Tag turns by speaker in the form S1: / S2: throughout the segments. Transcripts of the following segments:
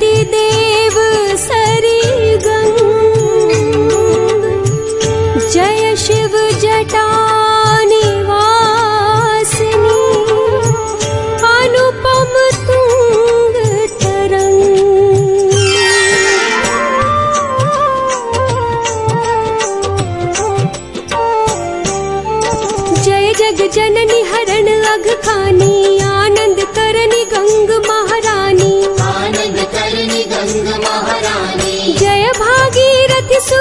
S1: व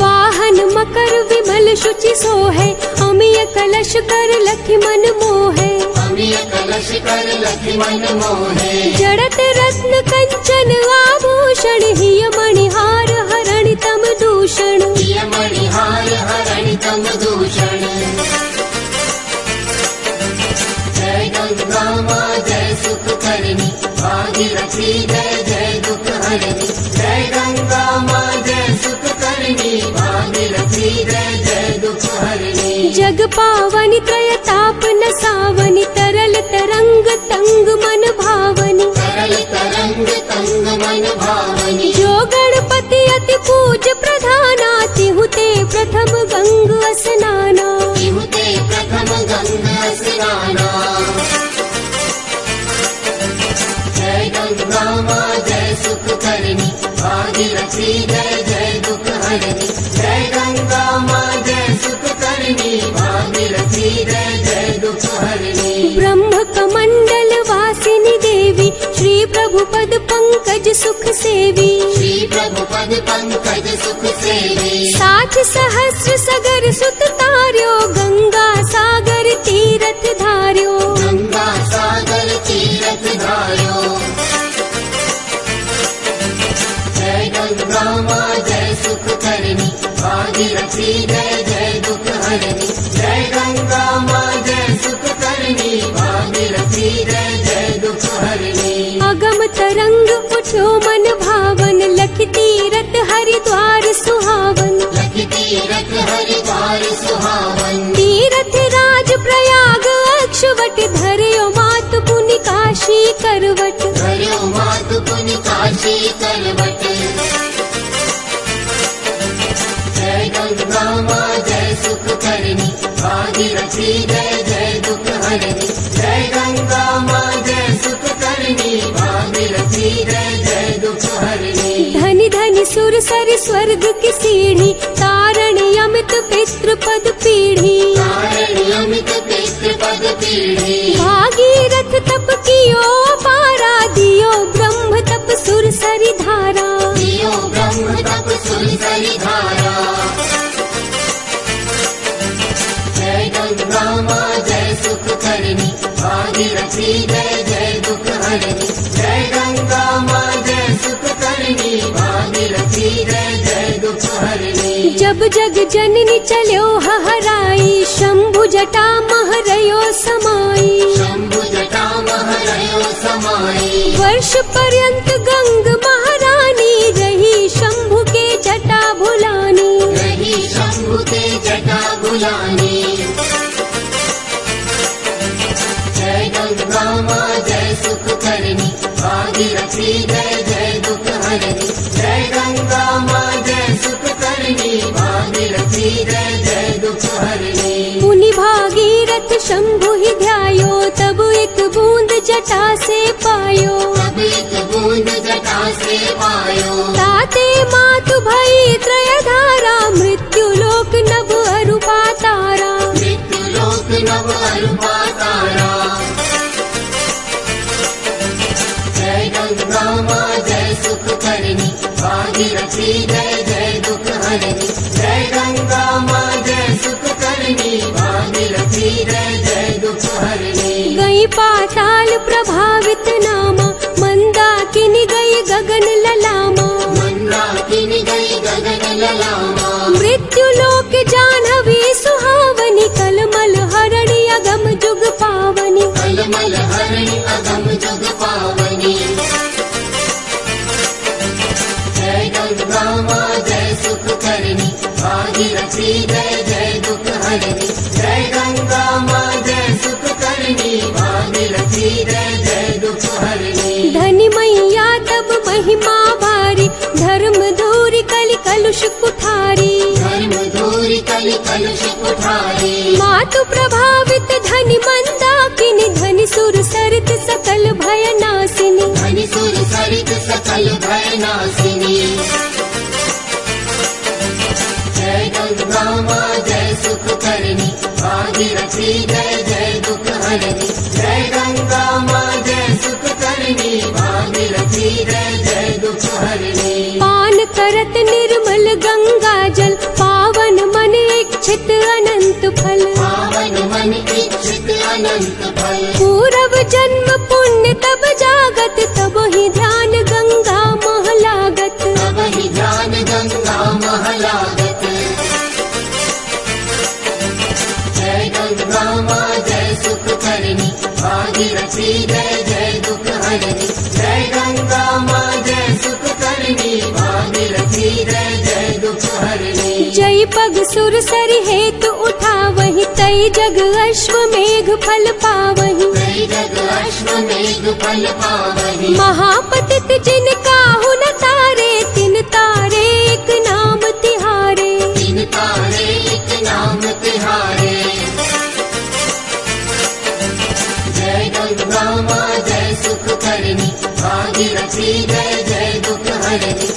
S2: वाहन मकर विमल शुचि सोहे। अमिय कलश कर लखि मन मोहे।
S1: अमीय कलश कर लक्ष्मण मोहे।
S2: जड़त रत्न कंचन
S1: गंगा माँ जय सुख करणी भागीरथी जय जय दुख हरणी
S2: जग पावनि त्रय ताप न सावनि तरल तरंग तंग मन भावनि।
S1: तरल तरंग तंग मन भावनी।
S2: जो गणपति अति पूज प्रधाना
S1: जय जय दुख हरणी जय गंगा माँ जय सुख करणी भागीरथी जय जय दुख हरणी
S2: ब्रह्म कमंडल वासिनी देवी श्री प्रभु पद पंकज सुख सेवी।
S1: श्री प्रभु पद पंकज सुख सेवी।
S2: साठ सहस्र सगर सुत तार्यो
S1: भागीरथी जय जय दुख हरणी। जय गंगा माँ जय सुख करणी। भागीरथी जय जय दुख हरणी।
S2: अगम तरंग उठो मन भावन लख तीरथ हरिद्वार सुहावन।
S1: लख तीरथ हरिद्वार सुहावन।
S2: तीरथ राज प्रयाग अक्षवट धर्यो मात पुनि काशी करवट।
S1: हरियो मात पुनि काशी करवट भागीरथी जय जय दुख हरणी। जय गंगा माँ जय सुख करणी। भागीरथी जय जय दुख हरणी।
S2: धनि धनि सुर सर स्वर्ग की सीढ़ी। तारण अमित पितृ पद पीढ़ी।
S1: तारणी अमित पितृ पद पीढ़ी।
S2: भागीरथ तप कियो पारा जब जग जननी चलो हहराई शंभु जटा महरयो समाई।
S1: शंभु जटा महरयो समाई
S2: वर्ष पर्यंत गंग महारानी रही शंभु के जटा भुलानी।
S1: रही शंभु के जटा बुलानी
S2: मुनि भागीरथ शंभु ही ध्यायो तब एक बूंद जटा से पायो।
S1: अब एक बूंद जटा से पायो।
S2: ताते मातु भई त्रय धारा मृत्यु लोक नभ अरुपा तारा।
S1: मृत्यु लोक नव अरुपा तारा। जय गंगा जय सुख करणी। भागीरथी जय जय दुख हरणी जय गंगा माँ जय सुख करणी भागीरथी जय जय दुख हरणी
S2: गई पाताल प्रभावित नामा मंदाकिनी गई गगन ललामा।
S1: मंदाकिनी गई गगन ललामा।
S2: मृत्यु लोक जानवी सुहावनी कलमल हरणी अगम जुग पावनी।
S1: कलमल धनी मैया तब
S2: महिमा भारी
S1: धर्म धूरी कलि कलुष कुठारी।
S2: मातु प्रभावित धनि सरित सकल भय नासिनि
S1: जय गंगा जय सुख करणी जय जय दुख हरणी जय भागीरथी
S2: पग सुर सर हेतु उठा वही तई जग अश्व मेघ फल पावही। महापतित जिन काहु न तारे तिन तारे एक नाम तिहारे।
S1: तीन तारे एक नाम तिहारे। जय गंगा माँ जय सुख करनी भागीरथी जय जय दुख हरनी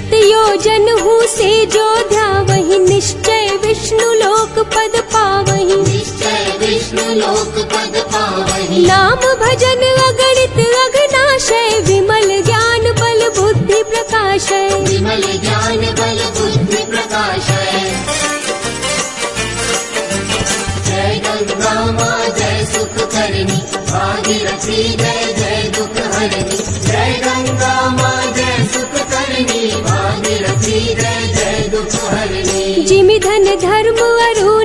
S1: हरनी
S2: शत योजन हूँ से जो ध्यावही। निश्चय विष्णु लोक पद पावही।
S1: निश्चय विष्णु लोक पद पावनी
S2: नाम भजन अगणित अघनाशय विमल ज्ञान बल बुद्धि प्रकाशय।
S1: विमल ज्ञान बल बुद्धि प्रकाश है जय गंगा माँ जय सुख करनी भागीरथी जय जय दुख हरनी जय गंगा
S2: जिमि धन धर्म अरु